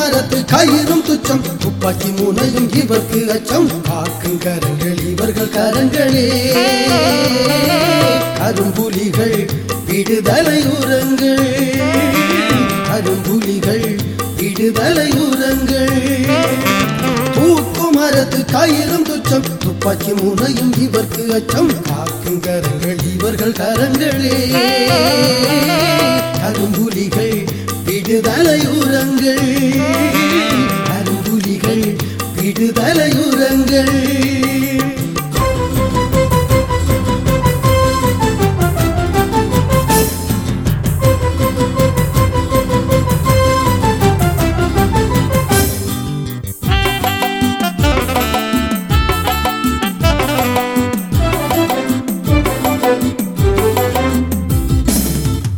மரத்து கயிறும் துச்சம். துப்பாக்கி முனையும் இவர்க்கு அச்சம். காக்கும் கரங்கள் இவர்கள் கரங்களே. கரும்புலிகள் விடுதலை உரங்கள். கரும்புலிகள் விடுதலை உரங்கள். தூக்கு மரத்து கயிறும் துச்சம். துப்பாக்கி முனையும் இவர்க்கு அச்சம். காக்கும் கரங்கள் இவர்கள் கரங்களே. கரும்புலிகள் விடுதலை உரங்கள் கரும்புலிகள்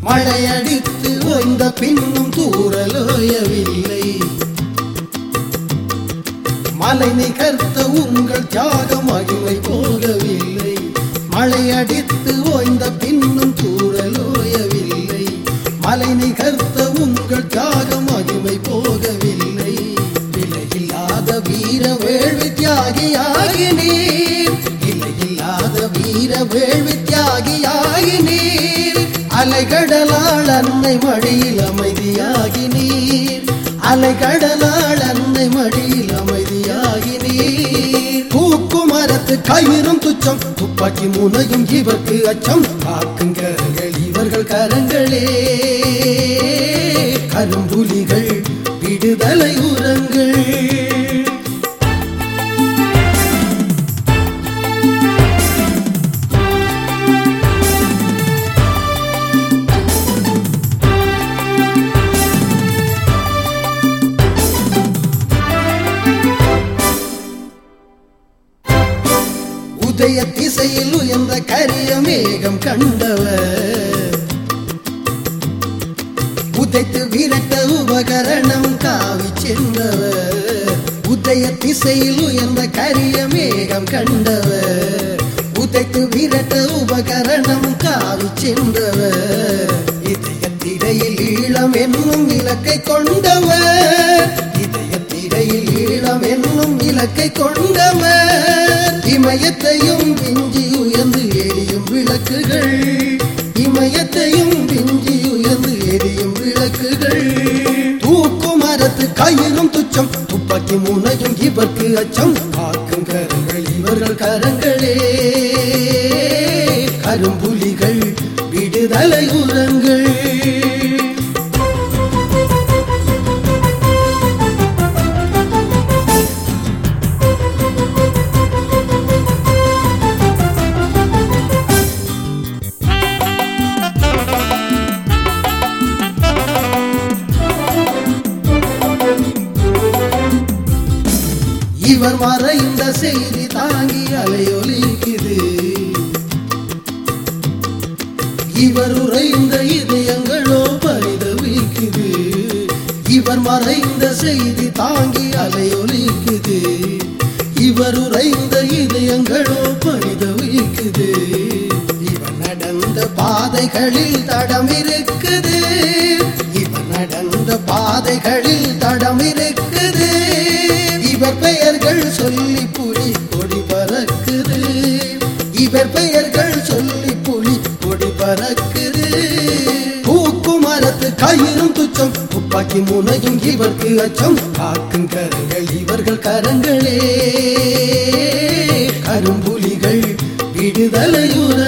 மழையடி உரங்கள் பின்னும் தூரலோயவில்லை. மலை நிகர்த்த உங்கள் தியாக மகிமை போகவில்லை. மழையடித்து ஓய்ந்த பின்னும் தூரலோயவில்லை. மலை நிகர்த்த உங்கள் தியாக மகிமை போகவில்லை. விலையில்லாத வீர வேள்வி தியாகியாகினீர். விலையில்லாத வீர வேள்வி அலைகடலால் அன்னை மடியில் அமைதியாகி நீர் அலைகடலால் அன்னை மடியில் அமைதியாகி நீர் தூக்கு மரத்து கயிறும் துச்சம் துப்பாக்கி முனையும் இவர்க்கு அச்சம். காக்கும் கரங்கள் இவர்கள் கரங்களே. கரும்புலிகள் விடுதலை உரங்கள். உதய திசையில் உயர்ந்த கரிய மேகம் கண்டவர். உதைத்து விரட்ட உபகரணம் காவி சென்றவர். உதய திசையில் உயர்ந்த கரிய மேகம் கண்டவர். உதைத்து விரட்ட உபகரணம் காவி சென்றவர். இதயத்திரையில் ஈழம் என்னும் இலக்கை கொண்டவர். இதயத்திரையில் ஈழம் என்னும் இலக்கை கொண்டவர். விளக்குகள். இமயத்தையும் விஞ்சி உயர்ந்து எரியும் விளக்குகள். தூக்கு மரத்து கயிறும் துச்சம் துப்பாக்கி முனையும் இவர்க்கு அச்சம். காக்கும் கரங்கள் இவர்கள் கரங்களே. கரும்புலிகள் விடுதலை உரங்கள். இவர் மறைந்த செய்தி தாங்கி அலையொலிக்குது. இவர் உறைந்த இதயங்களோ பரிதவிக்குது இவர் மறைந்த செய்தி தாங்கி அலையொலிக்குது. இவர் உறைந்த இதயங்களோ பரிதவிக்குது இவர் நடந்த பாதைகளில் தடம் இருக்குது. இவர் நடந்த பாதைகளில் தடம் இருக்குது. சொல்லி புலி கொடி பறக்குது. இவர் பெயர்கள் சொல்லி புலி கொடி பறக்குது. பூக்கு மரத்து கயிறும் துச்சம் துப்பாக்கி முனையும் இவர்க்கு அச்சம். காக்கும் கரங்கள் இவர்கள் கரங்களே. கரும்புலிகள் விடுதலையுற